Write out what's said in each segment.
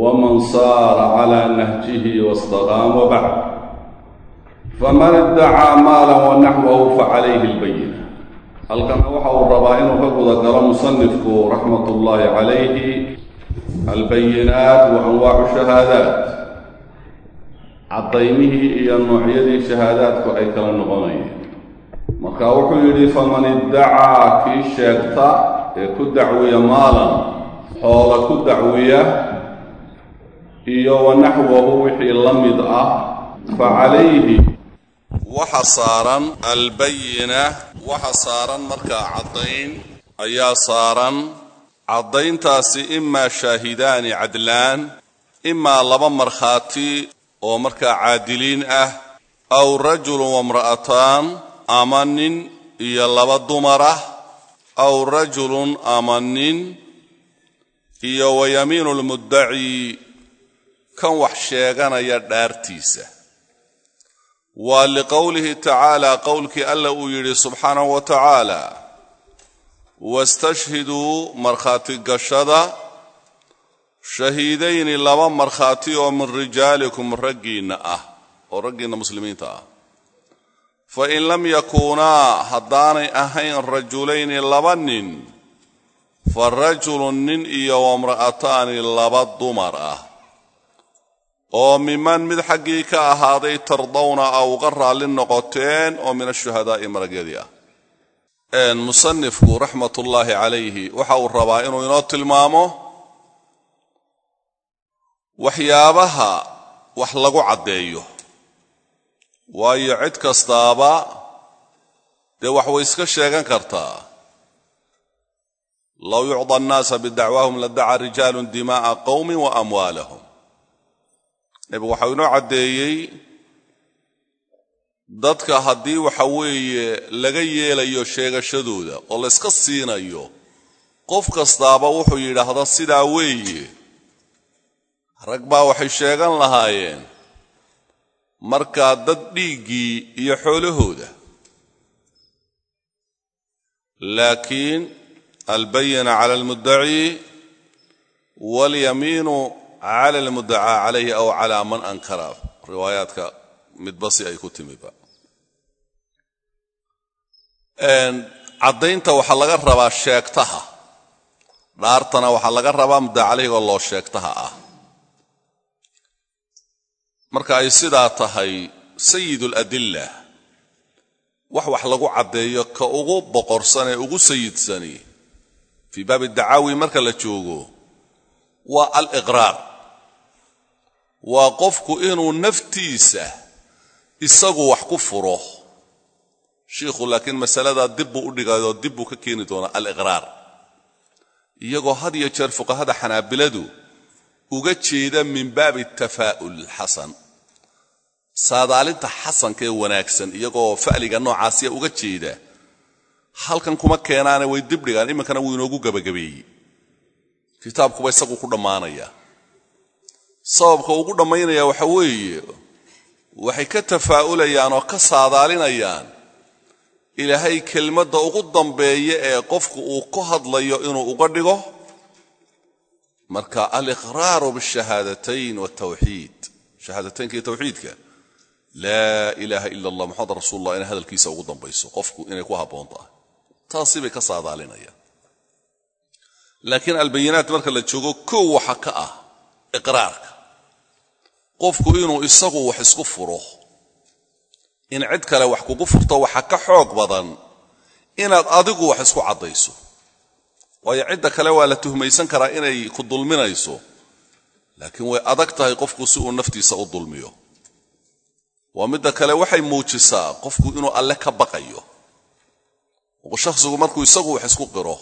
ومن صار على نهجه واستقام وبعد فمن ادعى مالا ونحوه فعليه البينة halkan waxa uu rabaa inuu ka guda galo musanifku raxmat ullaahi calayhi albayinaat wa anwaacu shahaadaat cadaymihii iyo noocyadii shahaadaadku ay kala noqonayeen marka wuxuu yidhi faman iddacaa kii sheegta ee ku dacwiya maalan xoola ku dacwiya iyo wa naxwahu wixii la mid ah fa calayhi. Waxa saaran albayina waxa saaran markaa caddayn ayaa saaran caddayntaasi imaa shaahidaani cadlaan imaa laba markhaati oo markaa caadiliin ah aw rajulun wamra'ataan ama nin iyo laba dumarah aw rajulun ama nin iyo wa yamiinu lmuddaci kan wax sheeganaya dhaartiisa. Waa liqowlihi tacaala qowlkii alla uu yidhi subxaanahu wa tacaala wastashhiduu markhaati gashada shahiidayni laba markhaati oo min rijaalikum raggiinna ah oo raggiinna muslimiinta ah. Fa in lam yakuunaa haddaanay ahayn rajulayni laba nin fa rajulun nin iyo wamra'ataani laba dumar ah oo miman mid xaggii ka ahaaday tardawna a uga raalli noqoteen oo min ashuhadaa'i maragyadii ah. Musanifku raxmatullaahi calayhi waxa uu rabaa inuu inoo tilmaamo waxyaabaha wax lagu caddeeyo. Waayo cid kastaaba dee wax way iska sheegan kartaa. Low yucda annaasa bidacwaahum ladaca rijaalun dimaa'a qowmin wa amwaalahum nebigu waxau inoo caddeeyey dadka haddii waxa weeye laga yeelayo sheegashadooda oo layska siinayo qof kastaaba wuxuu yidhaahda sidaa weeye. Rag baa waxay sheegan lahaayeen markaa dad dhiiggii iyo xoolahooda. Laakiin albayina cala almuddaci walyamiinu cala almuddacaa calayhi aw calaa man ankara riwaayaadka midbasi ay ku timiba caddaynta waxaa laga rabaa sheegtaha dhaartana waxaa laga rabaa muddaca calayhiga loo sheegtaha ah marka ay sidaa tahay sayid aladilla wax wax lagu caddeeyo ka ugu boqorsan ee ugu sayidsani fii baabi dacaawi marka la joogo waa aliqraar waa qofku inuu naftiisa isagu wax ku furo. Shiikhu laakiin masaladaa dib buu u dhigayoo dib buu ka keeni doonaa aliqraar. Iyagoo had iyo jeer fuqahada xanaabiladu uga jeeda min baabi tafaa'ul xasan. Saadaalinta xasanka ee wanaagsan iyagoo fa'liga noocaasiya uga jeeda halkan kuma keenaane way dib dhigaan iminkana wuu inoogu gebagabeeyey kitaabkuba isagu ku dhammaanaya sababka ugu dhammaynaya waxa weeye waxay ka tafaa'ulayaan oo ka saadaalinayaan ilaahay kelmadda ugu dambeeya ee qofku uu ku hadlayo inuu uga dhigo. Marka aliqraaru bishahaadatayn waltawxiid shahaadataynka iyo tawxiidka. Laa ilaaha ila allah moxamed rasuulullah inay hadalkiisa ugu dambayso qofku inay ku habboon tahay. Taasi bay ka saadaalinayaan. Laakiin albayinaat marka la joogo kow waxa ka ah iqraarka qofku inuu isagu wax isku furo. In cid kale wax kugu furto waxa ka xoog badan inaad adigu wax isku caddayso. Waayo cidda kale waa la tuhmaysan karaa inay ku dulminayso. Laakiin way adag tahay qofku si uu naftiisa u dulmiyo. Waa midda kale waxay muujisaa qofku inuu alle ka baqayo. Shakhsigu markuu isagu wax isku qiro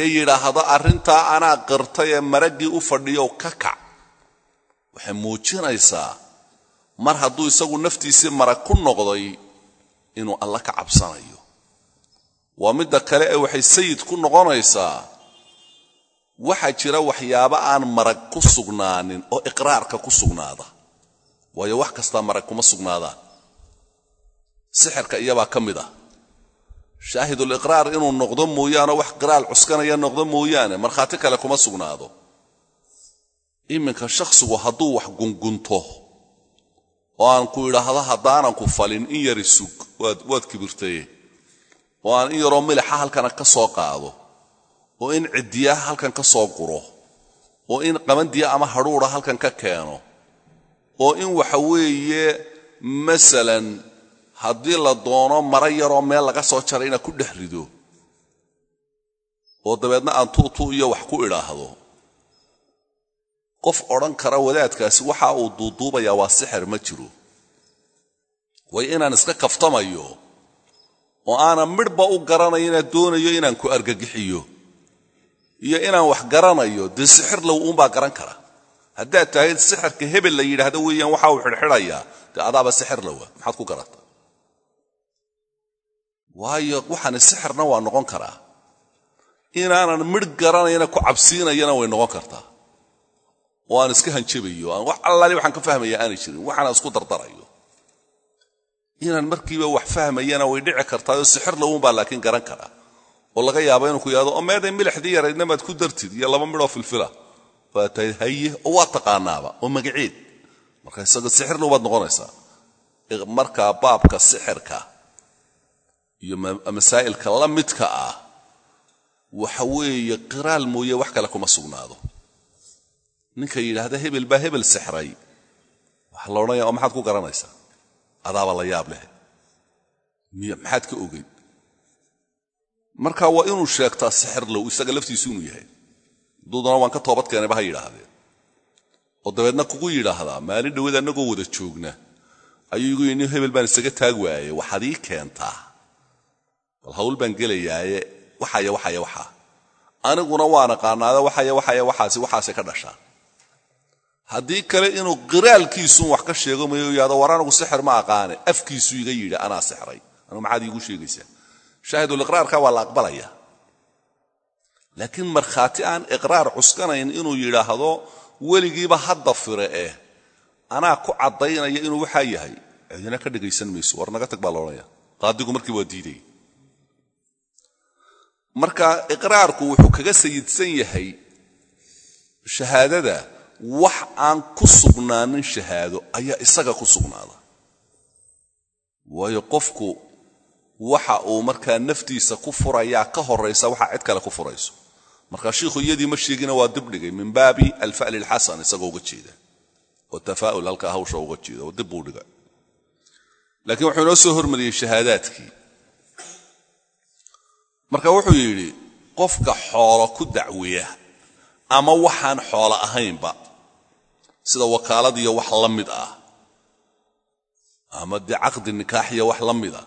ee yidhaahdo arrintaa anaa qirtay ee maraggii u fadhiyow ka kac waxay muujinaysaa mar hadduu isagu naftiisii marag ku noqday inuu alle ka cabsanayo. Waa midda kale ee waxay sayid ku noqonaysaa waxaa jira waxyaabo aan marag ku sugnaanin oo iqraarka ku sugnaada. Waayo wax kastaa marag kuma sugnaadaan. Sixirka iyabaa ka mid ah. Shaahiduliqraar inuu noqdo mooyaane wax qiraal cuskanaya noqdo mooyaane markhaati kale kuma sugnaado iminka shakhsigu hadduu wax gungunto. Oo aan ku idhaahdo haddaanan ku falin in yari sug. Waad kibirtaye oo aan in yaroo milixa halkana ka soo qaado. Oo in ciddiyaha halkan ka soo guro oo in qabandiya ama hadhuudha halkan ka keeno. Oo in waxa weeye masalan haddii la doono mara yaroo meel laga soo jaray inaad ku dhex rido. Oo dabeedna aan tuutuu iyo wax ku idhaahdo qof odhan kara wadaadkaasi waxa uu duuduubayaa waa sixir ma jiro. Way inaan iska kaftamayo oo aanan midhba u garanayo inaad doonayo inaan ku argagixiyo iyo inaan wax garanayo dee sixir low uunbaa garan kara. Haddaad tahay sixirka hebel la yidhaahdo weeyaan waxa uu xidhxidhayaa dee adaaba sixir lowa maxaad ku garata. Waayo waxaani sixirna waa noqon karaa. Inaanan midh garanayana ku cabsiinayana way noqon kartaa oo aan iska hanjabayo aan wax allaali waxaan ka fahmaya aanay jirin waxaana isku dardarayo. Inaan markiiba wax fahmayana way dhici kartaayoo sixir lowunbaa laakiin garan karaa. Oo laga yaabo inuu ku yidhahdo oo meeday milixdii yaraydna maad ku dartid iyo laba midhoo filfila. Waa tahay haye oo waa taqaanaaba oo magaceed. Marka isaga sixir low baad noqonaysaa. Markaa baabka sixirka iyo masaa'ilka la midka ah waxa weeye qiraal mooye wax kale kuma sugnaado ninka yidhaahda hebel baa hebel sixray. Waxa la odhanaya oo maxaad ku garanaysaa? Adaaba la yaab leh maxaad ka ogeyn? Marka waa inuu sheegtaa sixir low isaga laftiisu inuu yahay. Haduudana waan ka toobad keenayba ha yidhaahdeen. Oo dabeedna kugu yidhaahdaa maalin dhowada annagoo wada joogna ayuu igu yidhi hebel baan isaga taag waaye waxaad ii keentaa? Bal hawl baan gelayaaye waxaya waxaya waxaa. Aniguna waa naqaanaada waxaya waxaya waxaasi waxaase ka dhashaa haddii kale inuu qiraalkiisuun wax ka sheego mayo yahdo war anigu sixir ma aqaane. Afkiisuu iga yidhi anaa sixray. Anigu maxaad iigu sheegaysaa? Shaahiduliqraarka waa la aqbalaya. Laakiin markhaati aan iqraar cuskanayn inuu yidhaahdo weligiiba hadda fire eh. Anaa ku caddaynaya inuu waxaa yahay. Cidina ka dhegaysan mayso war naga tag baa la odhanaya. Qaadigu markii waa diidaya marka iqraarku wuxuu kaga sayidsan yahay shahaadada wax aan ku sugnaanin shahaado ayaa isaga ku sugnaada. Waayo qofku waxa uu markaa naftiisa ku furayaa ka horaysa waxaa cid kale ku furayso. Marka shiikhu iyadii ma sheegina waa dibdhigay min baabi alfa'li alxasan isagoo uga jeeda. Oo tafaa'ul halkaa hawsha uga jeeda oo dib buu dhiga laakiin wuxuu inoo soo hormariyey shahaadaadkii. Marka wuxuu yidhi qofka xoolo ku dacweya ama waxaan xoolo ahaynba. Sida wakaaladiiyo wax la mid ah ama dee caqdi nikaaxiyo wax la mida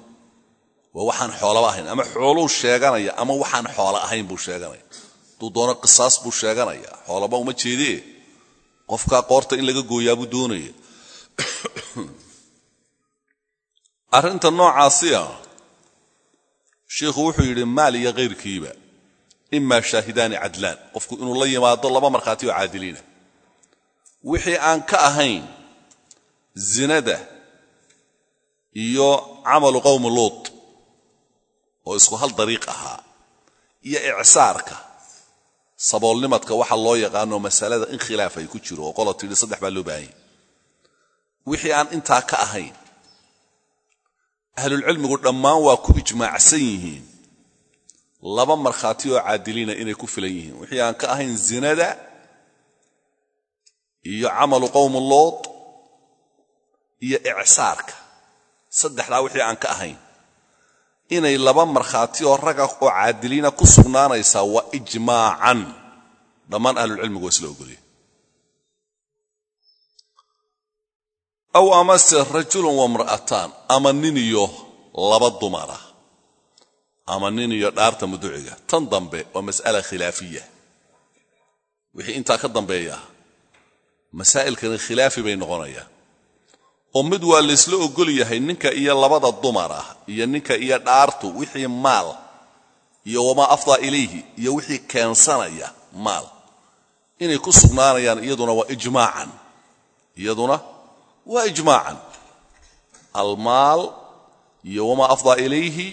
waa waxaan xoolaba ahayn. Ama xooluu sheeganaya ama waxaan xoolo ahayn buu sheeganaya. Hadduu doono qisaas buu sheeganaya. Xoolaba uma jeedee? Qofkaa qoorta in laga gooyaabuu doonaya. Arrinta noocaasi ah sheikhu wuxuu yidhi maal iyo kayrkiiba imaa shaahidaani cadlaan. Qofku inuu la yimaado laba markhaati oo caadiliina wixii aan ka ahayn zinada iyo camalu qowmi luut oo isku hal dariiq ahaa iyo icsaarka saboolnimadka waxa loo yaqaano masalada in khilaaf ay ku jiro oo qola tidhi saddex baa loo baahanya wixii aan intaa ka ahayn ahlulcilmigu dhammaan waa ku ijmaacsan yihiin laba markhaati oo caadiliina inay ku filan yihiin. Wixii aan ka ahayn zinada iyo camalu qowmi lood iyo icsaarka. Saddexdaa wixii aan ka ahayn. Inay laba markhaati oo raga oo caadiliina ku sugnaanaysaa waa ijmaacan dhammaan ahlulcilmigu waa isla ogolya aw amase rajulun wamra'ataan ama nin iyo laba dumara ama nin iyo dhaarta muduciga tan dambe waa mas'ala khilaafiya. Wixii intaa ka dambeeya masaa'ilkani khilaafi bay noqonayaan oo mid waa laysla ogol yahay ninka iyo labada dumar ah iyo ninka iyo dhaartu wixii maal iyo wamaa afdaa ilayhi iyo wixii keensanaya maal. Inay ku sugnaanayaan iyaduna waa ijmaacan. Iyaduna waa ijmaacan. Almaal iyo wamaa afdaa ilayhi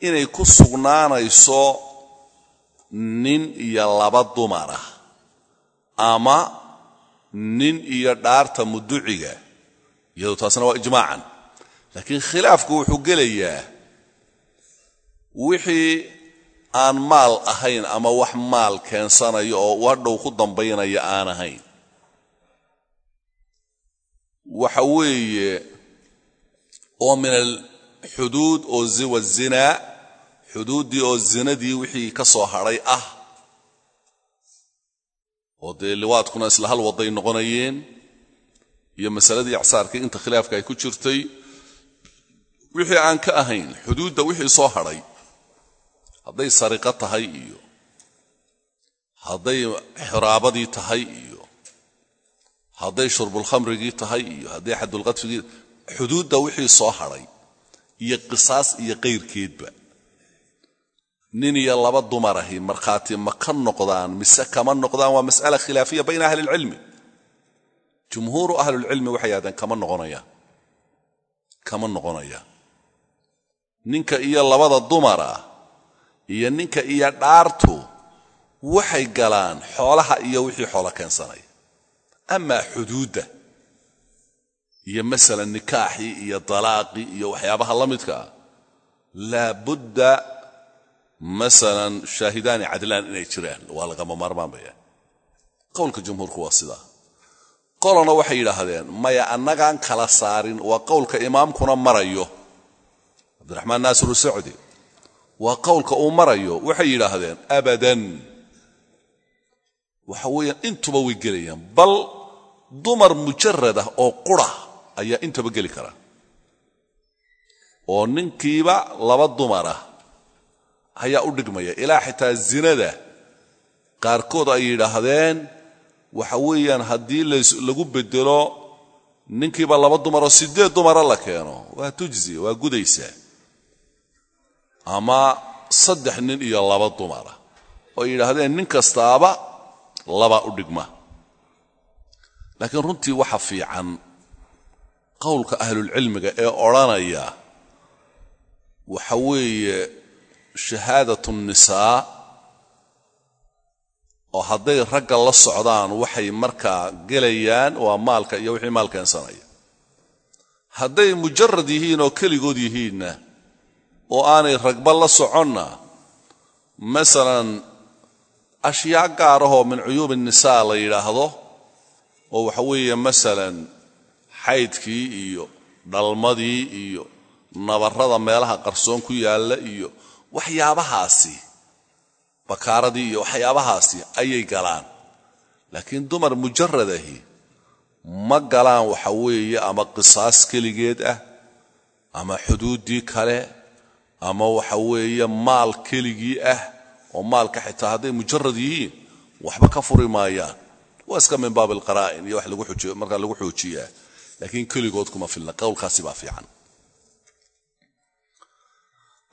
inay ku sugnaanayso nin iyo laba dumar ah ama nin iyo dhaarta muduciga iyadoo taasna waa ijmaacan. Laakiin khilaafku wuxuu gelayaa wixii aan maal ahayn ama wax maal keensanayo oo u hadhow ku dambaynaya aan ahayn. Waxa weeye oo min alxuduud oo ziwa zinaa xuduuddii oo zinadii wixii ka soo hadhay ah. Oo dee liwaadkuna isla hal waday noqonayeen iyo masaladii icsaarkii inta khilaafka ay ku jirtay. Wixii aan ka ahayn xuduudda wixii soo hadhay hadday sariqo tahay iyo hadday xiraabadii tahay iyo hadday shurbulkhamrigii tahay iyo hadday xadulqadfigii xuduudda wixii soo hadhay iyo qisaas iyo qayrkeedba. Nin iyo laba dumar ahi markhaati ma ka noqdaan mise kama noqdaan waa mas'ala khilaafiya bayna ahli ilcilmi jumhuuru ahlilcilmi waxay yidhahdeen kama noqonayaan kama noqonayaan ninka iyo labada dumara iyo ninka iyo dhaartu waxay galaan xoolaha iyo wixii xoolo keensanaya amaa xuduudda iyo masalan nikaaxii iyo dalaaqii iyo waxyaabaha la midka ah laabudda masalan shaahidaani cadlaan inay jiraan. Waa lagama maarmaan baya qowlka jumhuurku waa sidaa. Qolana waxay yidhaahdeen maya annagaan kala saarin. Waa qowlka imaamkuna marayo. Cabdiraxmaan naasiru sacdi waa qowlka uu marayo. Waxay yidhaahdeen abadan. Waxa weeyaan intuba way gelayaan. Bal dumar mujarad ah oo qura ayaa intaba geli kara. Oo ninkiiba laba dumar ah ayaa u dhigmaya. Ilaa xitaa zinada qaarkood ay yidhaahdeen waxa weeyaan haddii lagu bedelo ninkiiba laba dumaroo siddeed dumara la keeno? Waa tujzi waa gudaysaa ama saddex nin iyo laba dumara oo yidhaahdeen nin kastaaba laba u dhigma. Laakiin runtii waxa fiican qowlka ahlulcilmiga ee odhanaya waxa weeye shahaadatu nisaa oo hadday ragga la socdaan waxay markaa gelayaan waa maalka iyo wixii maal keensanaya hadday mujarad yihiin oo keligood yihiinna oo aanay ragba la soconna masalan ashyaa gaar ahoo min cuyuubi nisaa la yidhaahdo oo waxa weeye masalan xaydkii iyo dhalmadii iyo nabarrada meelaha qarsoon ku yaalla iyo waxyaabahaasi bakaaradii iyo waxyaabahaasi ayay galaan. Laakiin dumar mujaradahi ma galaan waxa weeye ama qisaas keligeed ah ama xuduuddii kale ama waxa weeye maal keligii ah oo maalka xitaa hadday mujarad yihiin waxba ka furi maayaan. Waa iska min baab alqaraa'in iyo wax markaa lagu xoojiyaa laakiin keligood kuma filna qowlkaasi baa fiican.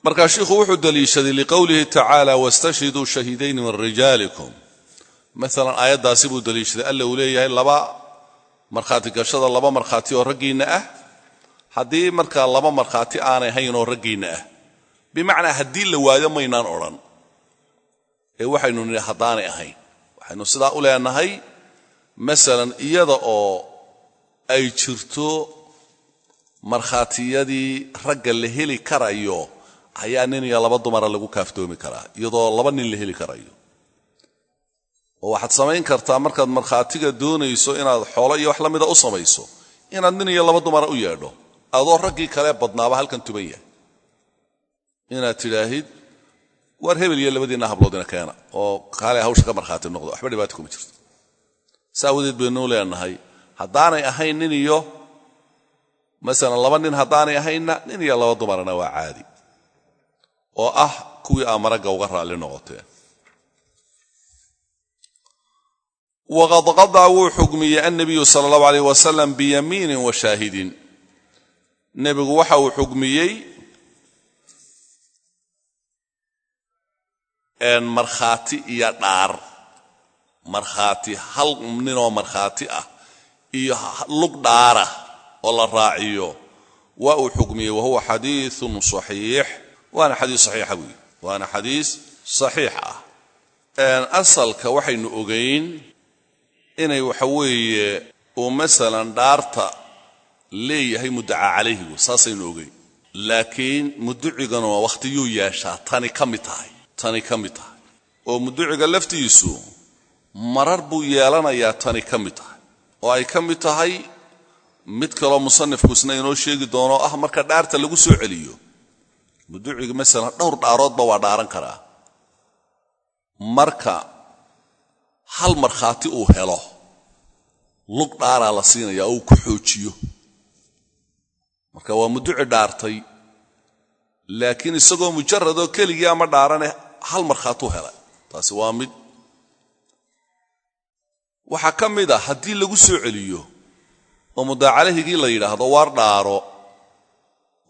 Markaa shiikhu wuxuu daliishaday liqowlihi tacaala wastashhiduu shahiidayni min rijaalikum. Maalan aayaddaasi buu daliishaday alla uu leeyahay laba markhaati gashada laba markhaati oo raggiinna ah. Haddii markaa laba markhaati aanay hayn oo raggiinna ah bimacnaa haddii la waayo maynaan odhan. Ee waxaynu nidhi haddaanay ahayn. Waxaynu sidaa u leenahay masalan iyada oo ay jirto markhaatiyadii ragga la heli karayo ayaa nin iyo laba dumara lagu kaaftoomi karaa iyadoo laba nin la heli karayo. Oo waxaad samayn kartaa markaad markhaatiga doonayso inaad xoolo iyo wax la mida u samayso inaad nin iyo laba dumara u yeedho adoo raggii kale badnaaba halkan tuban yahay. Inaad tidhaahid waar hebel iyo labadiinna habloodina keena oo kaale hawsha ka markhaati noqdo waxba dhibaata kuma jirto. Saa awadeed baynuu leenahay haddaanay ahayn nin iyo masalan laba nin haddaanay ahaynna nin iyo laba dumarana waa caadi. Oo ah kuwii aa maragga uga raalli noqoteen waqad qadaa wuu xugmiyey annabiyu sala allahu alayh wasalam biyamiinin wa shaahidin. Nebigu waxa uu xugmiyey markhaati iyo dhaar. Markhaati hal ninoo markhaati ah iyo lug dhaara oo la raaciyo. Waa uu xugmiyey wahuwa xadiiun saxiix. Waana xadiis saxiixa buuyi waana xadiis saxiix ah. Asalka waxaynu ogayn inay waxa weeye uu masalan dhaarta leeyahay muddaca calayhigu saasaynu ogeyn. Laakiin muducigana waa wakhtiyuu yeeshaa. Tani ka mid tahay. Tani ka mid tahay. Oo muduciga laftiisu marar buu yeelanayaa. Tani ka mid tahay oo ay ka mid tahay mid kaloo musanifku isna inoo sheegi doono ah marka dhaarta lagu soo celiyo. Muduciga masalan dhowr dhaaroodba waa dhaaran karaa. Marka hal markhaati uu helo lug dhaaraa la siinaya oo uu ku xoojiyo. Marka waa muduci dhaartay laakiin isagoo mujaradoo keligii ama dhaarane hal markhaatuu helay taasi waa mid waxaa ka mid a haddii lagu soo celiyo oo mudaacalahigii la yidhaahdo waar dhaaro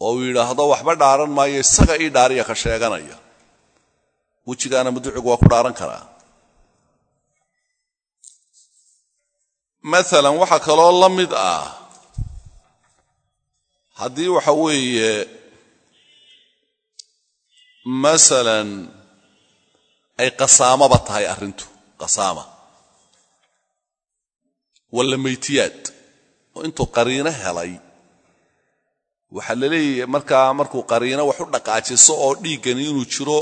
oo uu yidhaahdo waxba dhaaran maayo isaga ii dhaariya ka sheeganaya. Wejigaana muducigu waa ku dhaaran karaa. Maalan waxaa kaloo la mid ah haddii waxa weeye masalan ay qasaamaba tahay arrintu qasaama walla maytiyaad oo intuu qariino helay. Waxaa la leeyahay markaa markuu qariino wax u dhaqaajiso oo dhiiggani inuu jiro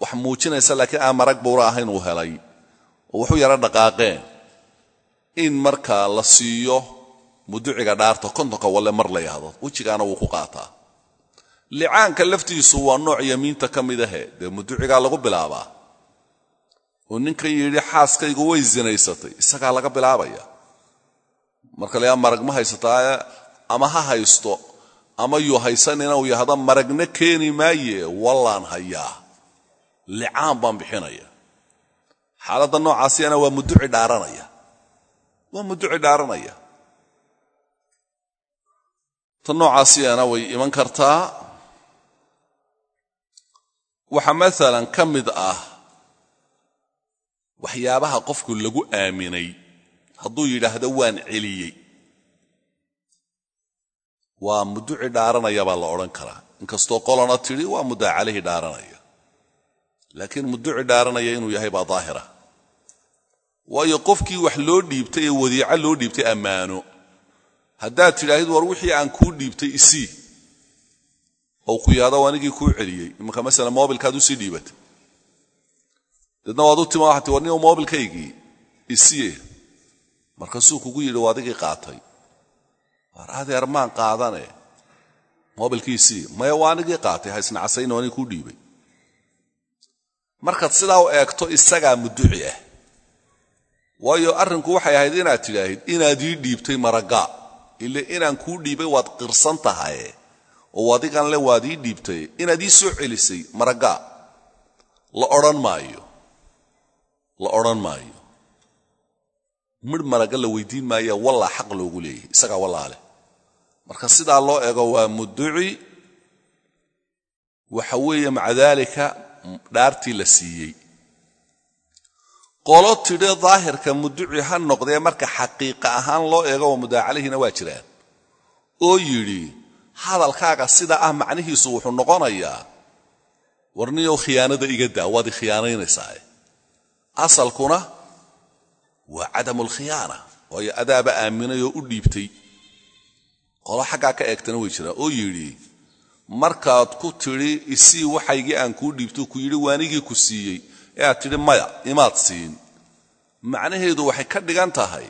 wax muujinaysa laakiin aan marag buura ahayn uu helay. Oo waxu yaro dhaqaaqeen. In markaa la siiyo muduciga dhaarta kontonka walle mar la yahdo wejigaana wuu ku qaataa. Licaanka laftiisu waa nooc yamiinta ka mid ahe dee muducigaa lagu bilaabaa. Oo ninkan yidhi xaaskaygu way zinaysatay isagaa laga bilaabaya marka layaa marag ma haysataa ama ha haysto ama yuu haysanina uu yahdo maragna keeni maaye wallaan hayaa. Licaan baan bixinaya. Xaaladda noocaasiyana waa muduci dhaaranaya waa muduci dhaaranaya ta noocaasiyana way iman kartaa. Waxaa maalan ka mid ah waxyaabaha qofku lagu aaminay hadduu yidhaahdo waan celiyey. Waa muduci dhaaranaya baa la odhan karaa. Inkastoo qolana tidhi waa muddaa calayhi dhaaranaya. Laakiin muduci dhaaranaya inuu yahay baa daahira. Waayo qofkii wax loo dhiibtay ee wadiico loo dhiibtay ammaano. Haddaad tidhaahid war wixii aan kuu dhiibtay isii oo ku yaado anigii kuu celiyey. Imanka masala mobilkaad u sii dhiibatay deedna waad u tima waxati war nin mobilkaygii isiye markaasuu kugu yidhi waa adigii qaatay. War adeer maan qaadane? Mobilkii isii maya waa anigii qaatay haysna casayno anig kuu dhiibay. Markaad sidaa u eegto isagaa muduci ah. Waayo arrinku waxay ahayd inaad tidhaahid inaad ii dhiibtay maragaa ile inaan kuu dhiibay waad qirsan tahaye oo adigan le waad ii dhiibtay. Inaad ii soo celisay maragaa la odhan maayo. La odhan maayo midh maraga la weydiin maaya wallaa xaq loogu leeyahay isagaa wallaa leh. Marka sidaa loo ego waa muduci waxa weeye maca daalika dhaartii la siiyey. Qolo tidhi daahirka muduci ha noqdee marka xaqiiqa ahaan loo eego waa muddaa calayhina waa jiraan. Oo yidhi hadalkaaga sida ah macnihiisu wuxuu noqonayaa warniyow khiyaanada iga daa waad i khiyaanaynaysaa asalkuna waa cadamulkhiyaana waayo adaaba aaminay oo u dhiibtay. Qolo xaggaa ka eegtana way jiraan oo yidhi markaad ku tidhi isii waxaygii aan kuu dhiibto ku yidhi waanigii ku siiyey. Ee aad tidhi maya imaad siin. Macnaheedu waxay ka dhigan tahay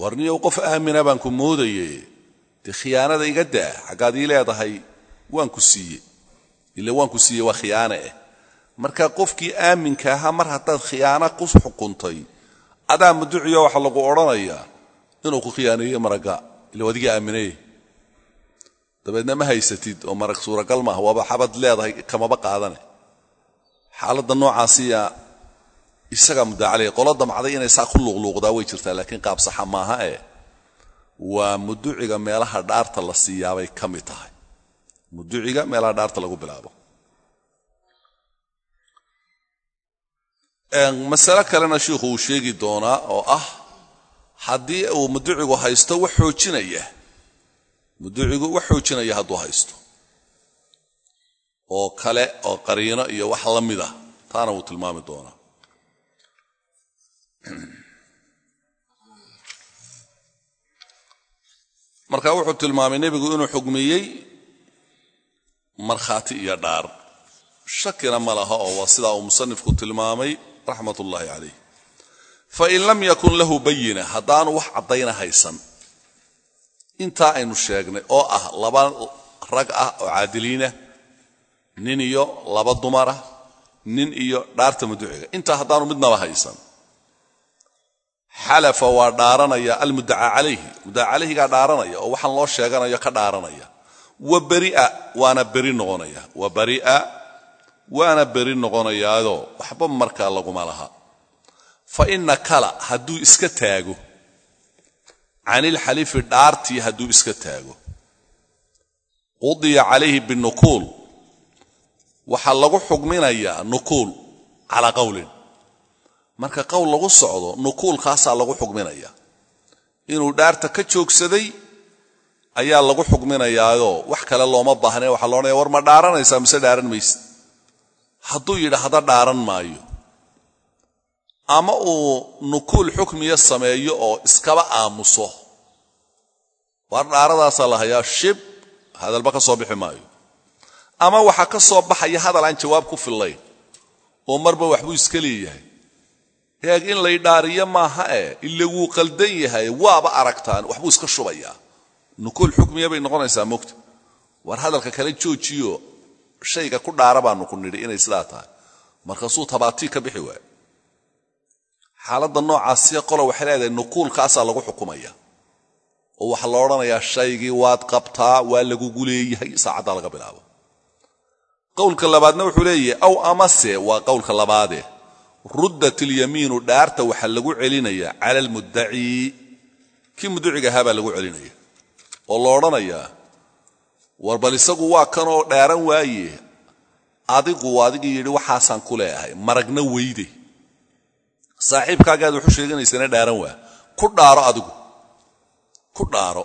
warniyow qof aamina baan ku moodaye dee khiyaanada iga daa xaggaad ii leedahay waan ku siiye ile waan ku siiye waa khiyaane ah marka qofkii aaminka ahaa mar haddaad khiyaana ku xukuntay adaa muduciyo waxa lagu odhanayaa inuu ku khiyaaneeye maragga ile adigii aamineye dabeedna ma haysatid oo marag suuragal maaha waaba xabad leedahay kamaba qaadane. Xaaladda noocaasiya isagaa mudaacalaya qola damcday inay saa ku luuqluuqdaa way jirtaa laakiin qaab saxa maaha eh waa muduciga meelaha dhaarta la siiyaabay ka mid tahay. Muduciga meelaha dhaarta lagu bilaabo masale kalena shiikhu uu sheegi doonaa oo ah haddii uu muducigu haysto wax xoojinaya. Muducigu wax xoojinaya hadduu haysto. Oo kale oo qariino iyo wax la mid ah taana wuu tilmaami doonaa. Marka wuxuu tilmaamay nebigu inuu xugmiyey markhaati iyo dhaar. Shakina ma laha oo waa sidaa uu musanifku tilmaamay raxmat ullaahi calayh fain lam yakun lahu bayina haddaanu wax caddayna haysan intaa aynu sheegnay oo ah laba rag ah oo caadiliinah nin iyo laba dumarah nin iyo dhaarta muduciga intaa haddaanu midnaba haysan. Xalafa waa dhaaranaya almuddacaa calayhi. Muddaca calayhigaa dhaaranaya oo waxaan loo sheeganayo ka dhaaranaya. Wa baria waana beri noqonaya. Wa waana beri noqonayaadoo waxba markaa laguma laha. Fa ina kala hadduu iska taago. Canilxalifi dhaartii hadduu iska taago. Qudiya calayhi binukuul. Waxaa lagu xugminayaa nukuul calaa qowlin marka qowl lagu socdo nukuulkaasaa lagu xugminaya. Inuu dhaarta ka joogsaday ayaa lagu xugminayaayoo wax kale looma baahnee waxaa loodhanaya war ma dhaaranaysaa mise dhaaran mayse hadduu yidhaahda dhaaran maayo ama uu nukuul xukmiya sameeyo oo iskaba aamuso waar dhaaradaasaa la hayaa shib hadalba ka soo bixi maayo. Ama waxaa ka soo baxaya hadal aan jawaab ku fillayn oo marba waxbuu iska leeyahay. Eeg in lay dhaariyo maaha e ila wuu qaldan yahay waaba aragtaan waxbuu iska shubayaa. Nukuul xukmiya bay noqonaysaa mogta. War hadalka kale joojiyo shayga ku dhaara baanu ku nidhi inay sidaa tahay. Markaasuu tabaatii ka bixi waayo xaaladda noocaasiya qola waxay leedahay nukuulkaasaa lagu xukumaya. Oo waxaa la odhanayaa shaygii waad qabtaa waa lagugu leeyahay saacaddaa laga bilaabo. Qowlka labaadna wuxuu leeyahay aw amase waa qowlka labaadee ruddat ilyamiinu dhaarta waxaa lagu celinayaa cala almuddaci kii muddaciga ahaa baa lagu celinaya. Oo la odhanayaa war bal isagu waa kanoo dhaaran waaye. Adigu adigii yidhi waxaasaan ku leeyahay maragna weyde. Saaxiibkaagaad waxu sheeganaysana dhaaran waa. Ku dhaaro adigu. Ku dhaaro.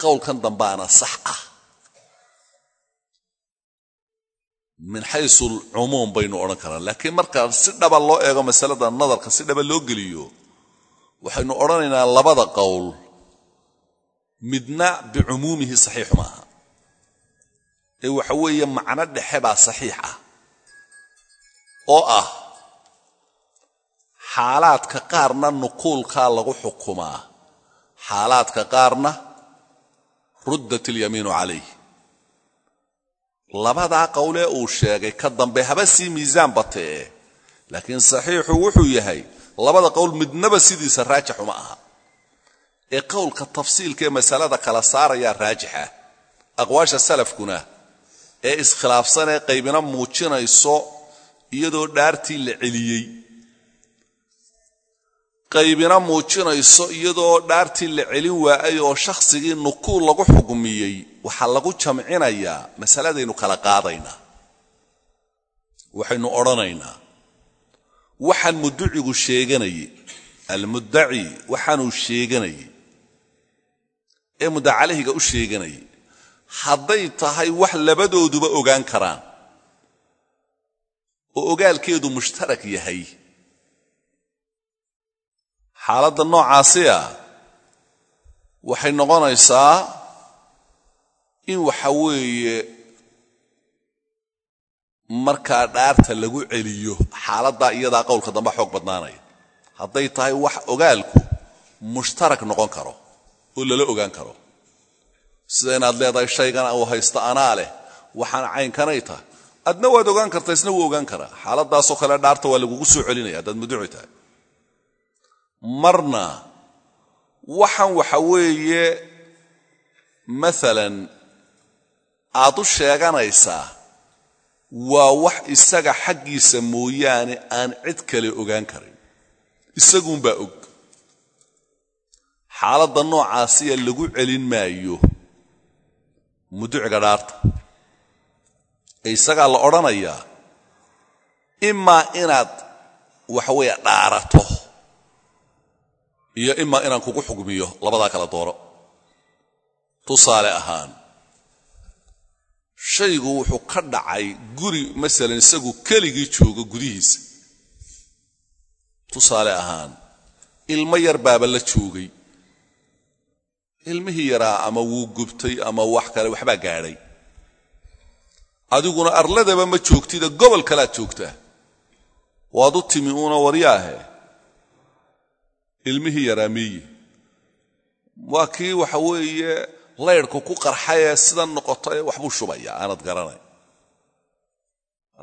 Qowlkan dambaana sax ah. Min xaysu alcumuum baynu odhan karaan laakiin marka si dhaba loo eego masalada nadarka si dhaba loo geliyo waxaynu odhanaynaa labada qowl. Midna bicumuumihi saxiixu maaha ee waxa weeye macno dhexe baa saxiix ah. Oo ah xaalaadka qaarna nukuulkaa lagu xukumaa. Xaalaadka qaarna ruddat ilyamiinu calayh. Labadaa qowlee uu sheegay ka dambe haba sii miisaan batee laakiin saxiixu wuxuu yahay labada qowl midnaba sidiisa raajixuma aha. Ee qowlka tafsiilka ee masalada kala saarayaa raajixa aqwaasha salafkuna ee iskhilaafsan ee qaybina muujinayso iyadoo dhaartii la celiyey. Qaybina muujinayso iyadoo dhaartii la celin waayay oo shakhsigii nukuul lagu xugmiyey waxaa lagu jamcinayaa masaladaynu kala qaadaynaa. Waxaynu odhanaynaa waxaan mudducigu sheeganayey almuddaci waxaanuu sheeganayey ee muddacalahiga u sheeganayay hadday tahay wax labadooduba ogaan karaan. Oo ogaalkeedu mushtarak yahay. Xaaladda noocaasi ah waxay noqonaysaa in waxa weeye markaa dhaarta lagu celiyo xaaladdaa iyadaa qowlka dambe xoog badnaanaya. Hadday tahay wax ogaalku mushtarak noqon karo oo lala ogaan karo sida inaad leedahay shaygan uu haysta anaa leh waxaan caynkanay tahay. Adna waad ogaan kartaa isna wuu ogaan karaa. Xaaladdaasoo kale dhaarta waa lagugu soo celinaya haddaad muduci tahay. Marna waxaan waxa weeye maalan aad u sheeganaysaa waa wax isaga xaggiisa mooyaane aan cid kale ogaan karin. Isaguunbaa og. Xaaladda noocaasiya lagu celin maayo muduciga dhaarta. Ee isagaa la odhanayaa imaa inaad waxa weeye dhaarato iyo imaa inaan kugu xugmiyo labadaa kala dooro. Tusaale ahaan shaygu wuxuu ka dhacay guri masalan isagu keligii joogo gudihiisa. Tusaale ahaan ilmo yar baaba la joogay ilmihii yaraa ama wuu gubtay ama wax kale waxbaa gaadhay. Adiguna arladaba ma joogtida gobol kalaad joogtaa. Waad u timi uuna waryaahe. Ilmihii yaraa miyi. Waa kii waxa weeye laydhku ku qarxayee sidan noqotay waxbuu shubaya aanad garanay.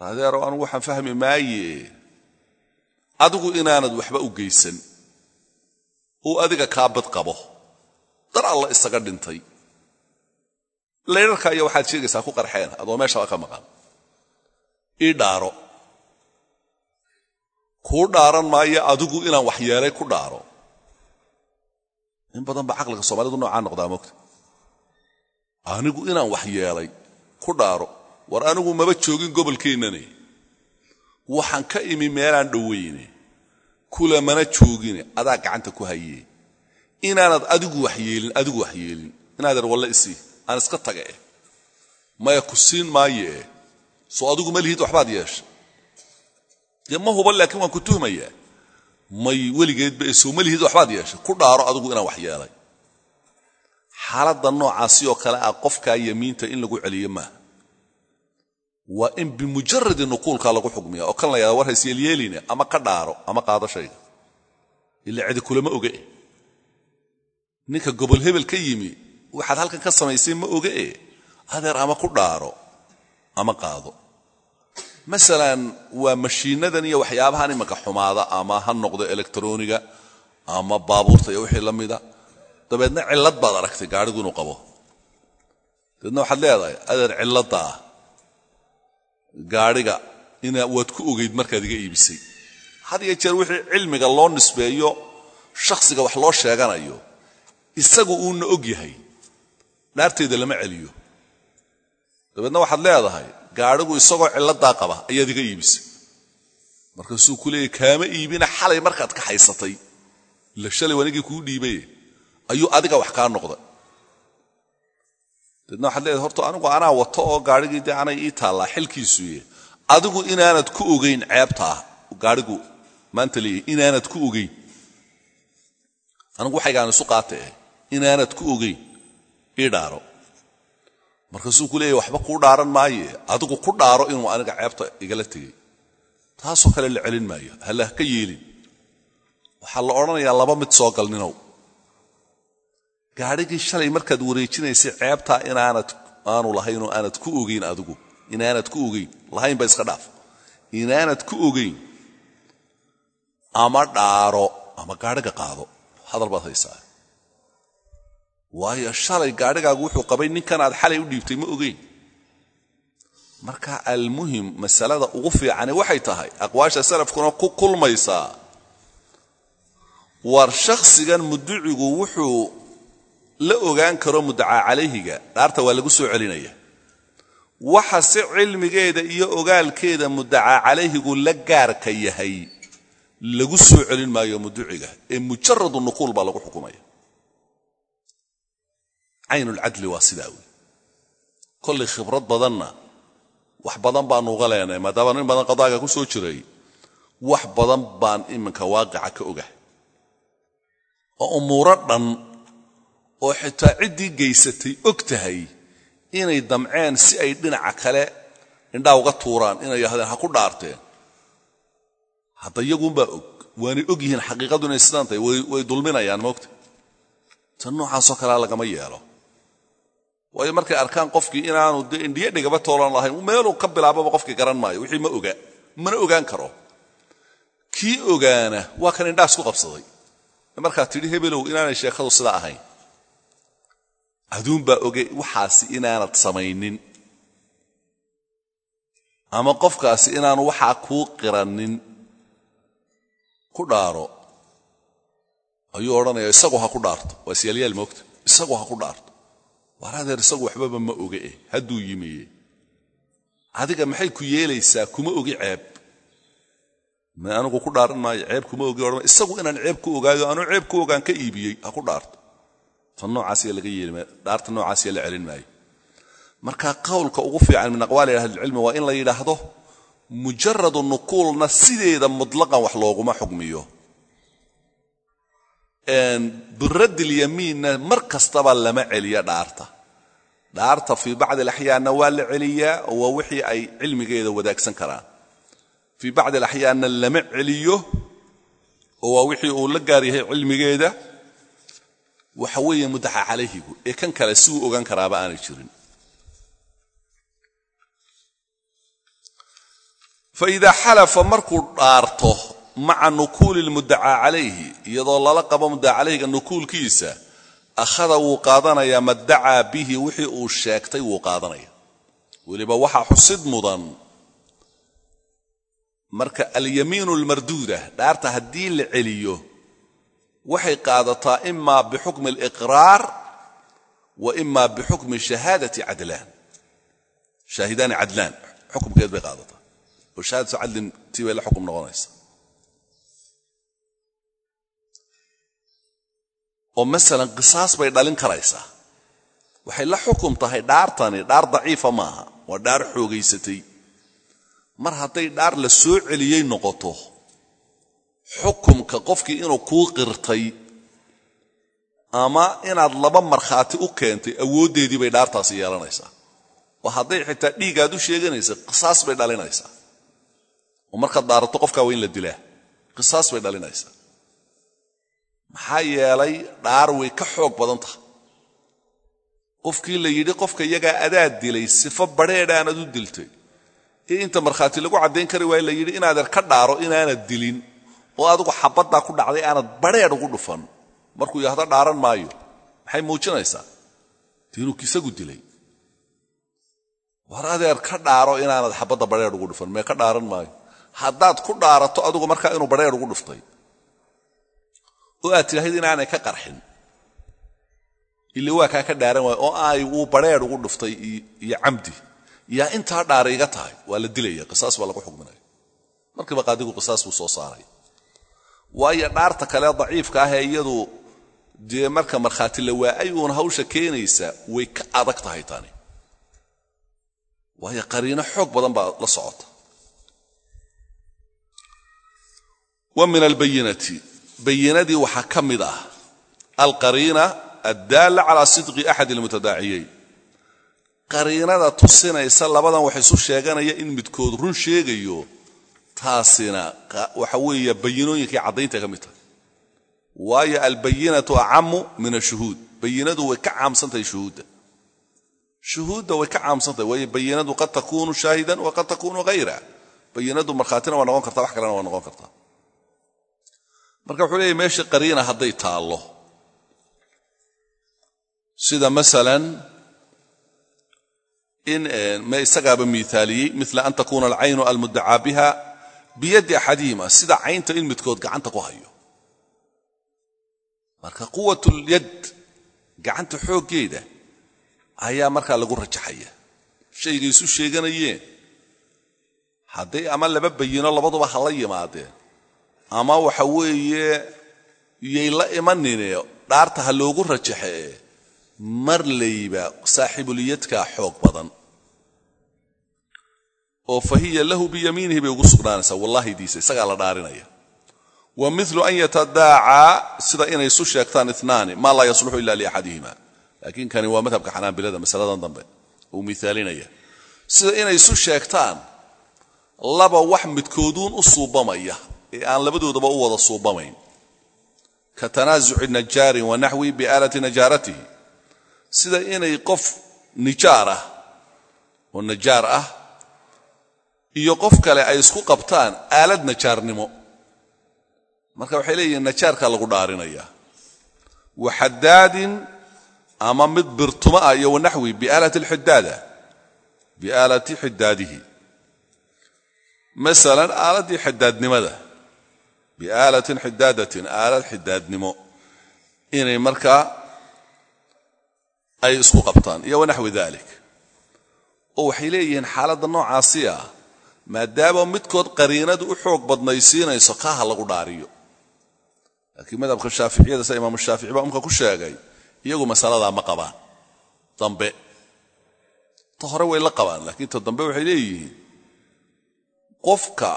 Adeero anugu waxaan fahmi maaye adigu inaanad waxba u geysan. Uu adiga kaa bad qabo dar alla isaga dhintay. Laydharka iyo waxaad sheegaysaa ku qarxeen adoo meeshaba ka maqan. Ii dhaaro. Kuu dhaaran maayo adigu inaan wax yeelay ku dhaaro. In badan baa caqliga soomaalidu noocaa noqdaa mogta anigu inaan wax yeelay ku dhaaro. War anigu maba joogin gobolkeennane waxaan ka imi meelaan dhowayne kulamana joogine. Adaa gacanta ku hayee inaanad adigu wax yeelin adigu wax yeelin inaadeer walle isii aan iska taga eh. Maya ku siin maayo eh. Soo adigu ma lihid waxbaad yeesha ma huban laakiin waan ku tuhmayaa may weligeedba ee soo ma lihid waxbaad yeesha ku dhaaro adigu inaan wax yeelay. Xaaladda noocaasi oo kale ah qofkaa yamiinta in lagu celiyo maaha. Waa in bimujaradi nuquulka lagu xukmiya oo kan la yahada war haysyeelyeeline ama ka dhaaro ama qaado shayga. Ila cidi kulama oge eh ninka gobol hebel ka yimi waxaad halkan ka samaysay ma oge e? Adeer ama ku dhaaro ama qaado. Masalan waa mashiinadan iyo waxyaabahan imanka xumaada ama ha noqdo elektroniga ama baabuurta iyo wixii la dabeedna cillad baad aragtay gaadhigu inuu qabo. Dabeedna waxaad leedahay adeer cilladda ah. Gaadhiga ina waad ku ogeyd markaad iga iibisay. Had iyo jeer wixii cilmiga loo nisbeeyo shakhsiga wax loo sheeganayo isagu uuna og yahay dhaarteeda lama celiyo. Dabeedna waxaad leedahay gaadhigu isagoo cilladaa qaba ayaad iga iibisay. Markaasuu ku leeyahy kaama iibina xalay markaad ka haysatay. Ila shalay wanigii kuu dhiibaye ayuu adiga wax kaa noqday. Dabeedna waxaad leedahay horta anigu anaa wato oo gaadhigii dee anay ii taallaa xilkiisuye adigu inaanad ku ogayn ceebtaa gaadhigu maanta leeyahy inaanad ku ogayn anigu waxaygaan isu qaata eh inaanad ku ogayn ii dhaaro. Markaasuu ku leeyahy waxba kuu dhaaran maaye. Adigu ku dhaaro inuu aniga ceebta igala tegey. Taasoo kale la celin maayo. Hallah ka yeelin. Waxaa la odhanayaa laba mid soo galninow. Gaadhigii shalay markaad wareejinaysay ceebtaa inaanad aanu lahayn oo aanad ku ogayn adigu. Inaanad ku ogayn lahaynba iska dhaaf. Inaanad ku ogayn ama dhaaro ama gaadhiga qaado. Hadal baad haysaa waayo shalay gaadhigaagu wuxuu qabay ninkan aad xalay u dhiibtay ma ogeyn. Marka almuhim masalada ugu fiicani waxay tahay aqwaasha salafkuna ku kulmaysaa. War shakhsigan muducigu wuxuu la ogaan karo muddacaa calayhiga dhaarta waa lagu soo celinaya. Waxa se cilmigeeda iyo ogaalkeeda muddacaa calayhigu la gaarka yahay lagu soo celin maayo muduciga ee mujaradu nuquul baa lagu xukumaya caynulcadli waa sidaa wey kollay khibrad badanna wax badan baanu uga leenahay maadaama in badan qadaaga ku soo jiray wax badan baan iminka waaqica ka ogahay. Oo umuuro dhan oo xitaa ciddii gaysatay og tahay inay damceen si ay dhinaca kale indhaa uga tuuraan inay yahdeen ha ku dhaarteen. Hadda iyaguunbaa og. Waanay og yihiin xaqiiqadu inay sidaan tahay way dulminayaan moogta tan noocaasoo kalea lagama yeelo waayo markay arkaan qofkii inaanu dee indhiye dhigaba toolan lahayn meeluu ka bilaababa qofkii garan maayo wixii ma oga mana ogaan karo. Kii ogaana waa kan indhaas ku qabsaday. Markaa tidhi hebelow inaanay sheekadu sidaa ahayn. Aduunbaa oge waxaasi inaanad samaynin. Ama qofkaasi inaanu waxaa kuu qiranin ku dhaaro. Ayuu odhanaya isagu ha ku dhaarto. Waa isyaalyaal moogta. Isagu ha ku dhaarto adeer isagu waxbaba ma oge eh hadduu yimiye. Adiga maxay ku yeelaysaa kuma ogi ceeb? Anigu ku dhaaran maayo ceeb kuma ogi odhan isagu inaan ceeb ku ogaayo anuu ceeb ku ogaan ka iibiyey ha ku dhaarto. Tan noocaasiya laga yeeli dhaarta noocaasiya la celin maayo. Marka qowlka ugu fiican min aqwaali ahlilcilmi waa in la yidhaahdo mujaradu nukuulna sideeda mutlaqan wax looguma xugmiyo biradd ilyamiinna mar kastaba lama celiya dhaarta. Dhaarta fii bacdi alaxyaanna waa la celiyaa oo waa wixii ay cilmigeeda wadaagsan karaan. Fii bacdi alaxyaanna lama celiyo oo waa wixii uu la gaar yahay cilmigeeda. Waxa weeye muddaxa calayhigu ee kan kale si uu ogaan karaaba aanay jirin. Fa idaa xalafa maca nukuuli lmuddacaa calayhi iyadoo lala qabo muddaca calayhiga nukuulkiisa akhada wuu qaadanayaa maddacaa bihi wixii uu sheegtay wuu qaadanaya. Weliba waxaa xusid mudan. Marka alyamiinu almarduuda dhaarta haddii la celiyo waxay qaadataa imaa bixukmi aliqraar wa imaa bixukmi shahaadati cadlaan. Shaahidaani cadlaan xukumkeed bay qaadataa. Oo shahaadatu bay la xukum noqonaysa oo masalan qisaas bay dhalin karaysaa. Waxay la xukum tahay dhaartani dhaar daciifa maaha waa dhaar xoogaysatay mar hadday dhaar la soo celiyey noqoto xukumka qofkii inuu kuu qirtay ama inaad laba markhaati u keentay awooddeedii bay dhaartaasi yeelanaysaa. Oo hadday xitaa dhiigaad u sheeganaysa qisaas bay dhalinaysaa. Oo markaad dhaarato qofkaa waa in la dilaa. Qisaas bay dhalinaysaa maxaa yeelay dhaar way ka xoog badan tahay qofkii la yidhi qofka iyagaa adaad dilay sifo badrheedhaanad u diltay. Ee inta markhaati lagu caddayn kari waayo la yidhi inaadan ka dhaaro inaanad dilin oo adigu xabaddaa ku dhacday aanad badrheedh ugu dhufan. Markuu yidhahdo dhaaran maayo maxay muujinaysaa? De inuu kisagu dilay. War adeer ka dhaaro inaanad xabadda badrheedh ugu dhufan mee ka dhaaran maayo? Haddaad ku dhaarato adigu markaa inuu badrheedh ugu dhuftay oo aad tidhaahid inaanay ka qarxin. Ile waa kaa ka dhaaran waayo oo ay uu badrheedh ugu dhuftay iyo camdi. Yaa intaa dhaara iga tahay waa la dilaya qisaas baa lagu xukminaya markiiba qaadigu qisaas buu soo saaray. Waayo dhaarta kale daciifka ah ee iyadu dee marka markhaati la waa'ay uun hawsha keenaysa way ka adag tahay tani waayo qariino xoog badan baa la socota. Wa min albayinati bayinadii waxaa ka mid ah alqariina addaalla calaa sidqi axad almutadaaciyeyn qariinada tusinaysa labadan wax isu sheeganaya in midkood run sheegayo taasina waxa weeye bayinooyinkii caddaynta ka mid waayo albayinatu acamu min ashuhuud. Bayinadu way ka caamsantahay shuhuudda. Shuhuudda way ka caamsantahay waayo bayinadu qad takuunu shaahidan wa qad takuunu hayra bayinadu markhaatina waa noqon kartaa wax kalena waa noqon kartaa marka wuxuu leeyahy meesha qariina hadday taallo. Sida masalan in ma isagaaba miaaliyey mila an takuuna alcaynu almuddacaa biha biyaddi axadihima sida caynta in midkood gacanta ku hayo. Marka quwatulyad gacanta xooggeeda ayaa markaa lagu rajaxaya. Shaygay isu sheeganayeen hadday ama laba bayino labaduba ha la yimaadeen ama waxa weeye yay la imanine dhaarta ha loogu rajaxee mar layba saaxiibuliyadkaa xoog badan. Oo fa hiya lahu biyamiinihi bay ugu sugnaanaysaa wallaahidiisa isagaa la dhaarinaya. Wa milu an yatadaacaa sida inay isu sheegtaan inaani maa laa yasluxu ila liaxadihima laakiin kani waa madhabka xanaabilada masaladan dambe uu miaalinaya sida inay isu sheegtaan laba wax midkooduun u suubamaya ee aan labadoodaba u wada suubamayn. Ka tanaasuci najaarin wa naxwi biaalati najaaratihi. Sida inay qof nijaar ah oo najaar ah iyo qof kale ay isku qabtaan aalad najaarnimo. Marka waxay leeyihiin najaarkaa lagu dhaarinaya. Wa xadaadin ama mid birtuma ah iyo wanaxwi biaalati alxidaada biaalati xidaadihi masalan aaladdii xidaadnimada biaalatin xidaadatin aalad xidaadnimo inay markaa ay isku qabtaan iyo wanaxwi dalik oo waxay leeyihiin xaaladda noocaasi ah maadaama midkood qariinadu u xoog badnaysiinayso kaha lagu dhaariyo. Laakiin madhabka shaaficiyada sida imaamu shaafici baa umka ku sheegay iyagu masaladaa ma qabaan. Dambe ta hore way la qabaan laakiin ta dambe waxay leeyihiin qofka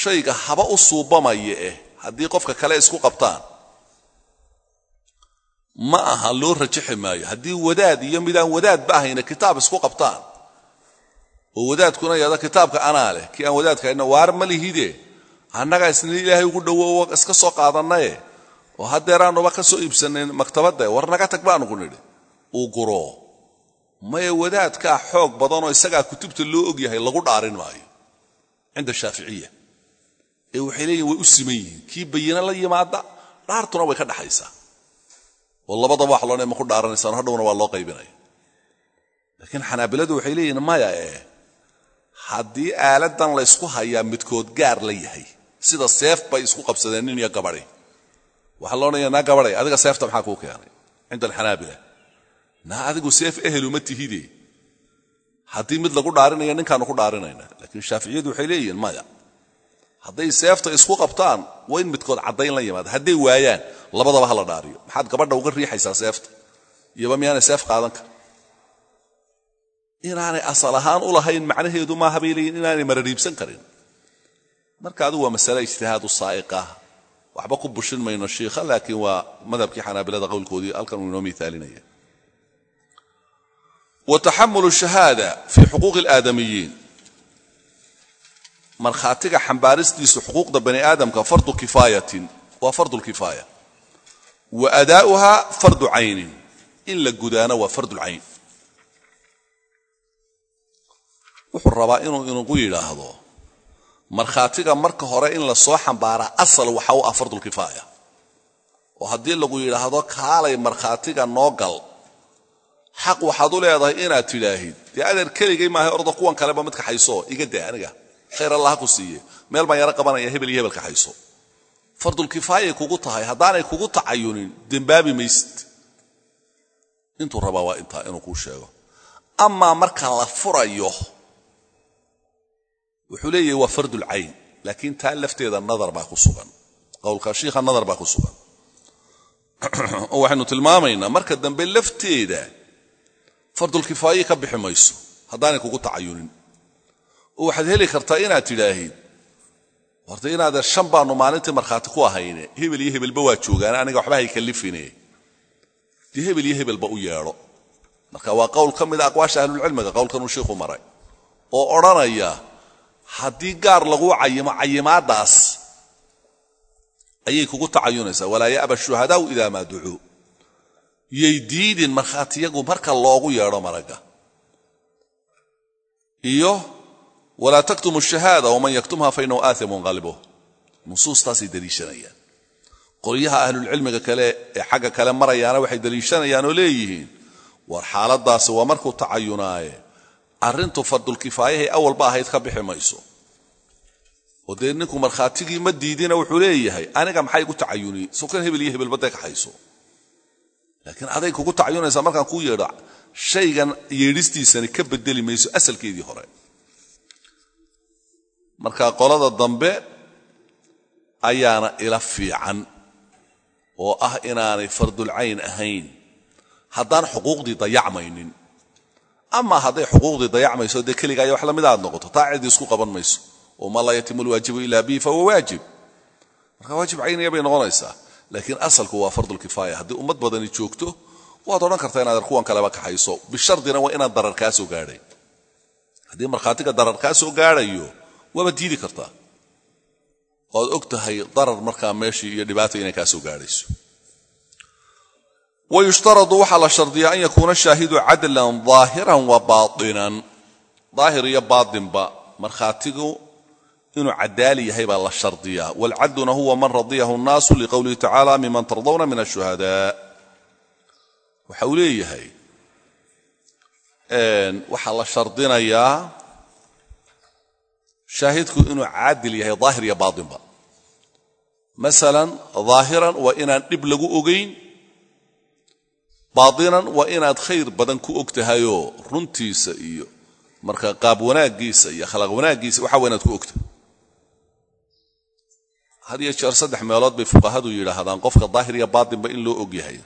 shayga haba u suubamaya eh haddii qofka kale isku qabtaan. Ma aha loo rajaxi maayo. Haddii wadaad iyo midaan wadaadba ahayna kitaab isku qabtaan. Oo wadaadkuna yada kitaabka anaa leh. Kii aan wadaadkahayna waar ma lihide. Annagaa isna ilaahay ugu dhowo iska soo qaadannaye oo haddeeraanuba ka soo iibsanayn maktabadda war naga tag baanu ku nidhi. Uu guro. Maya wadaadkaa xoog badanoo isagaa kutubta loo ogyahay lagu dhaarin maayo. Cinda shaaficiya ee waxay leeyihiin way u siman yihiin. Kii bayina la yimaada dhaartuna way ka dhaxaysaa. Oo labadaba wax loodhan ma ku dhaaranaysaan hadhowna waa loo qaybinaya laakiin xanaabiladu waxay leeyihiin maya ee haddii aaladan la ysku hayaa midkood gaar la yahay. Sida seef bay isku qabsadeen nin iyo gabadi waxaa la odhanaya naa gabaday adiga seefta maxaa kuu keenay? Cinda alxanaabila naa adigu seef ehelu ma tihide haddii mid lagu dhaarinaya ninkaanu ku dhaarinayna. Laakiin shaaficiyadu waxay leeyihiin maya hadday seefta isku qabtaan waa in midkood caddayn la yimaada. Hadday waayaan labadaba ha la dhaariyo. Maxaad gabadha uga riixaysaa seefta? Iyoba miyaanay seef qaadan kar inaanay asal ahaan u lahayn macnaheedu maaha bay leeyihiin inaanay marariibsan karin. Marka adigu waa masale ijtihaadu saa'iqah waxba ku bushin mayno shiikha laakiin waa madhabkii xanaabilada qowlkoodii halkan uu inoo miaalinaya wa taxamulu shahaada fii xuquuqi alaadamiyiin markhaatiga xambaaristiisu xuquuqda bani aadamka fardu kifaayatin waa fardu lkifaaya wa adaa'uha fardu caynin in la gudaana waa fardulcayn wuxuu rabaa inuu inugu yidhaahdo markhaatiga marka hore in la soo xambaaraa asal waxa u ah fardulkifaaya oo haddii lagu yidhaahdo kaalay markhaatiga noo gal xaq waxaad u leedahay inaad tidhaahid. Dee adeer keligay maahay orda kuwan kaleba mid kaxayso iga daa aniga khayr allah ku siiye meel baan yaro qabanaya hebel iyo hebel kaxayso fardulkifaayay kugu tahay haddaanay kugu tacayunin dembaabi maysid intuu rabaa waa intaa inuu kuu sheego. Amaa marka la furayo wuxuu leeyahay waa fardulcayn laakiin taa lafteeda nadar baa ku sugan. Qowlka shiikha nadar baa ku sugan. Oo waxaynu tilmaamaynaa marka dambe lafteeda fardulkifaaye ka bixi mayso haddaanay kugu tacayunin waxaad heli kartaa inaad tidhaahid. Horta inaadee shan baanu maalintii markhaati ku ahayne hebel iyo hebelba waa joogaan aniga waxba hay kallifine dee hebel iyo hebelba u yeedho marka waa qowl ka mida aqwaasha ahlulcilmiga qowlkanuu shiikhu maray oo odhanaya haddii gaar laguu cayimo cayimaaddaas ayay kugu tacayunaysaa. Walaa ya'ba shuhadaau idaa maa ducuu. Yay diidin markhaatiyagu marka loogu yeedho maragga iyo walaa taktumu shahaada waman yaktumha fa inahu aaimun qalbuh nusuustaasay deliishanayaan. Qolyaha ahlulcilmiga kale ee xagga kale marayaana waxay deliishanayaan oo leeyihiin war xaaladaasi waa markuu tacayunaaye. Arrintu fardulkifaayahay awalba ahayd ka bixi mayso. Oo dee ninku markhaatigii ma diidina wuxuu leeyahay aniga maxay gu tacayuni? Sokan hebel iyo hebelbaday kaxayso laakiin aday kugu tacayunaysaa markaan kuu yeedho shaygan yeedhistiisani ka bedeli asalkeedii hore marka qolada dambe ayaana ila fiican oo ah inaanay fardulcayn ahayn. Haddaan xuquuqdii dayacmaynin. Ama hadday xuquuqdii dayacmayso dee keliga wax la mid aad noqoto. Taa cidii isku qaban mayso. Oo maa laa yatimu lwaajibu ilaa bihi fahuwa waajib. Marka waajib cayniya bay noqonaysaa. Laakiin asalku waa fardulkifaaya haddii ummad badani joogto waad odhan kartaa inaad kuwan kaleba kaxayso. Bishardina waa inaan darar kaa soo gaadhay. Haddii markhaatiga darar gaadhayo waaba diidi kartaa. Oad og tahay darar markaa meeshii iyo dhibaata inay kaa soo gaadhayso. Wayushtaradu waxaa la shardiyaa an yakuuna shaahidu cadlan daahiran wa baainan daahir iyo baatinba markhaatigu inuu cadaali yahay baa la shardiyaa. Waalcadluna huwa man radiyahu nnaasu liqowlihi tacaala miman tardawna min ashuhadaa waxa uu leeyahay waxaa la shardinayaa shaahidku inuu caadil yahay daahir iyo baatinba masalan daahiran waa inaan dhib lagu ogayn baatinan waa inaad khayr badan ku og tahayoo runtiisa iyo marka qaab wanaaggiisa iyo akhlaaq wanaaggiisa waxa waa ku ogtahay had iyo jeer meelood bay fuqahadu yidhaahdaan qofka daahir iyo baatinba in loo og yahay.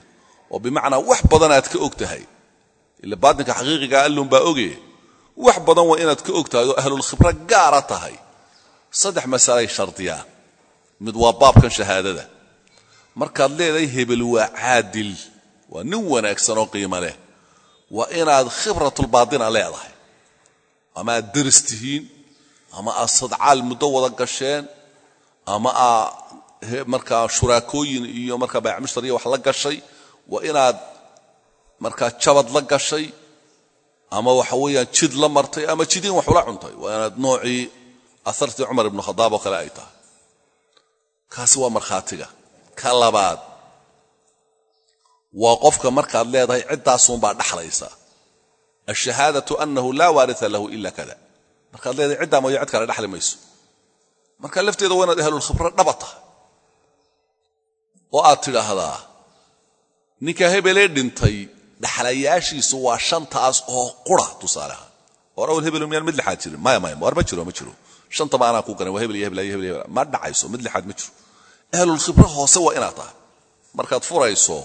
Oo bimacnaa wax badan aad ka og tahay ila baatinka xaqiiqiga allunbaa oge wax badan waa inaad ka og tahay oo ahlulkhibro gaara tahay. Saddex masalay shardiyaan. Mid waa baabkan shahaadada. Markaad leedahay hebel waa caadil. Waa nin wanaagsan oo qiimo leh. Waa inaad khibratulbaatina leedahay. Ama aad deris tihiin ama aad sadcaal muddo wada gasheen ama aad markaa shuraakooyin iyo markaa baycmushtariya wax la gashay. Waa inaad markaa jabad la gashay ama waxa weeyaan jid la martay ama jidin wax ula cuntay. Waa inaad noocii ahartii cumar ibnu khadaab oo kale ay tahay. Kaasi waa markhaatiga. Ka labaad waa qofka markaad leedahay ciddaasunbaa dhaxlaysa. Ashahaadatu annahu laa waaria lahu ila kada. Markaad leedahay ciddaa mooyo cid kale dhexli mayso. Marka lafteeda waa inaad ahlulkhibro dhaba tahay. Oo aad tidhaahdaa ninka hebelee dhintay dhaxlayaashiisu waa shantaas oo qura tusaaleha war awal hebel miyaan mid lixaad jirin maya maya war ma jiro ma jiro. Shanta ma ku garan waa hebel iyo hebel hebel ma dhacayso mid lixaad ma jiro. Ahlulkhibro hoose waa inaad tahay. Markaad furayso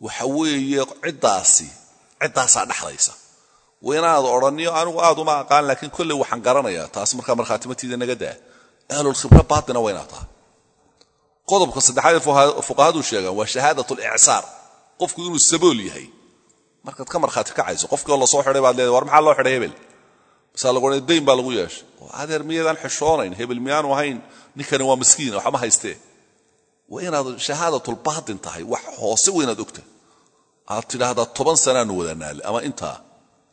waxa weeye ciddaasi ciddaasaa dhexlaysa waa inaad odhaniyo anigu aad uma aqaan laakiin kolley waxaan garanayaa. Taas markaa markhaatimatiida naga daa. Ahlulkhibro baatina waa inaad tahay. Qodobka saddexaad fuqahadu sheegaan waa shahaadat licsaar qofku inuu sabool yahay. Markaad ka markhaati kacayso qofkii oo la soo xidhay baad leedahay war maxaa loo xidhay hebel? Masaa lagu odhanay dayn baa lagu yeeshay. Adeer miyaydaan xishoonayn hebel miyaanu ahayn? Ninkani waa miskiin waxma haystee. Waa inaad shahaadatulbaatin tahay wax hoose waa inaad ogtahay aad tidhaahdaa toban sanaanu wada ama intaa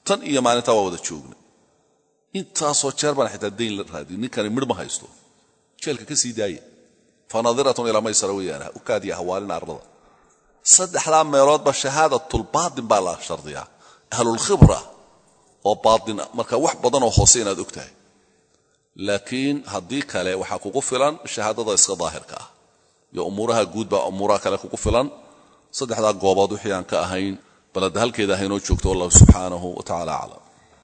tan iyo maalintaa waa wada joogna intaasoo jeer baan xitaa dayn la raadiyo ninkani midh ma haysto. Jeelka ka sii daaya fanadiratun ilaa maysara weeyaana ukaadiya hawaalin ardada saddexdaa meeloodba shahaadatulbaatin baa la shardiyaa. Ahlulkhibra oo baatin marka wax badanoo hoose inaad og tahay laakiin haddii kale waxaa kugu filan shahaadada iska daahirka ah. Iyo umuuraha guud baa umuuraha kale kugu filan. Saddexdaa goobood wixii aan ka ahayn bal hadda halkeeda haynoo joogto wallahu subxaanahu wa tacala aclam